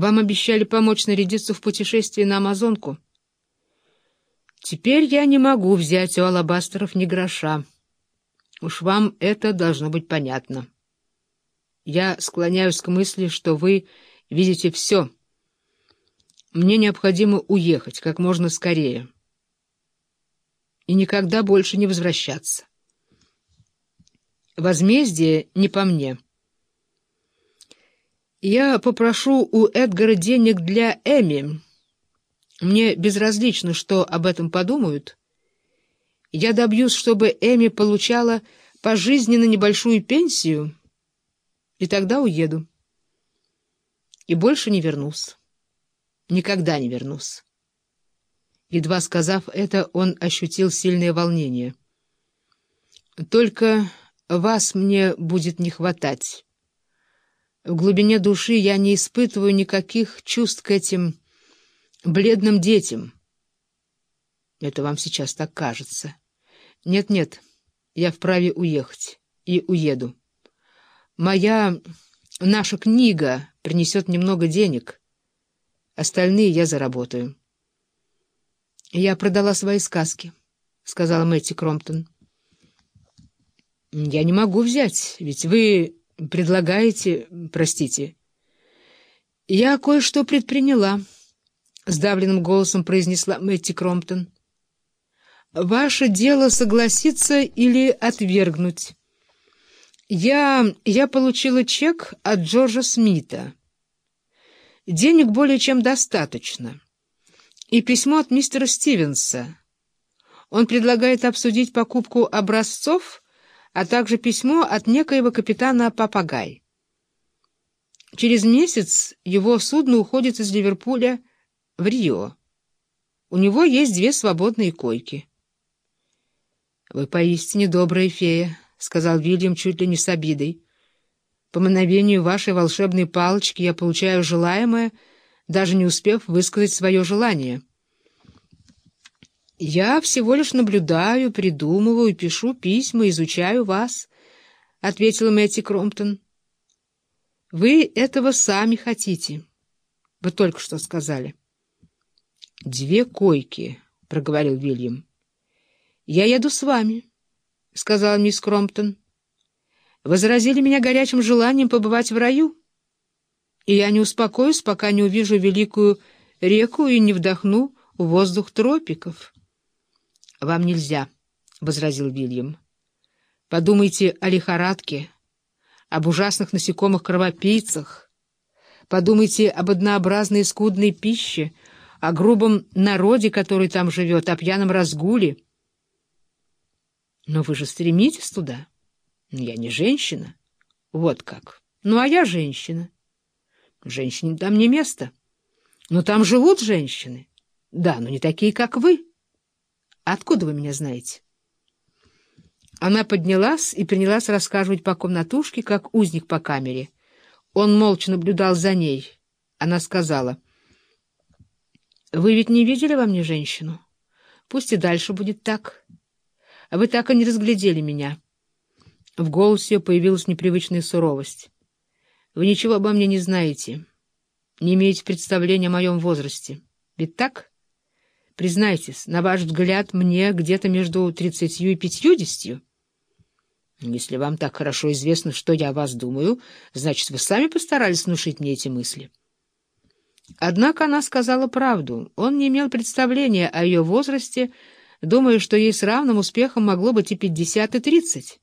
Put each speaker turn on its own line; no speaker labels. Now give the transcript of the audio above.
Вам обещали помочь нарядиться в путешествие на Амазонку. Теперь я не могу взять у алабастеров ни гроша. Уж вам это должно быть понятно. Я склоняюсь к мысли, что вы видите все. Мне необходимо уехать как можно скорее и никогда больше не возвращаться. Возмездие не по мне. Я попрошу у Эдгара денег для Эми. Мне безразлично, что об этом подумают. Я добьюсь, чтобы Эми получала пожизненно небольшую пенсию, и тогда уеду. И больше не вернусь. Никогда не вернусь. Едва сказав это, он ощутил сильное волнение. «Только вас мне будет не хватать. В глубине души я не испытываю никаких чувств к этим бледным детям. Это вам сейчас так кажется. Нет-нет, я вправе уехать. И уеду. Моя, наша книга принесет немного денег. Остальные я заработаю. Я продала свои сказки, — сказала Мэтти Кромптон. Я не могу взять, ведь вы предлагаете... Простите. Я кое-что предприняла, — сдавленным голосом произнесла Мэтти Кромптон. Ваше дело согласиться или отвергнуть. Я... я получила чек от Джорджа Смита. Денег более чем достаточно. И письмо от мистера Стивенса. Он предлагает обсудить покупку образцов, а также письмо от некоего капитана Папагай. Через месяц его судно уходит из Ливерпуля в Рио. У него есть две свободные койки. — Вы поистине добрая фея, — сказал Вильям чуть ли не с обидой. — По мановению вашей волшебной палочки я получаю желаемое, даже не успев высказать свое желание. — Я всего лишь наблюдаю, придумываю, пишу письма, изучаю вас, — ответила Мэтти Кромптон. — Вы этого сами хотите. Вы только что сказали. — Две койки, — проговорил Вильям. «Я еду с вами», — сказала мисс Кромптон. «Возразили меня горячим желанием побывать в раю, и я не успокоюсь, пока не увижу великую реку и не вдохну воздух тропиков». «Вам нельзя», — возразил Вильям. «Подумайте о лихорадке, об ужасных насекомых-кровопийцах, подумайте об однообразной скудной пище, о грубом народе, который там живет, о пьяном разгуле». Но вы же стремитесь туда. Я не женщина. Вот как. Ну, а я женщина. Женщине там не место. Но там живут женщины. Да, но не такие, как вы. Откуда вы меня знаете? Она поднялась и принялась рассказывать по комнатушке, как узник по камере. Он молча наблюдал за ней. Она сказала, «Вы ведь не видели во мне женщину? Пусть и дальше будет так». Вы так и не разглядели меня. В голосе ее появилась непривычная суровость. Вы ничего обо мне не знаете, не имеете представления о моем возрасте. Ведь так? Признайтесь, на ваш взгляд, мне где-то между тридцатью и пятьюдесятью. Если вам так хорошо известно, что я о вас думаю, значит, вы сами постарались внушить мне эти мысли. Однако она сказала правду. Он не имел представления о ее возрасте, думая, что ей с равным успехом могло быть и пятьдесят, и тридцать.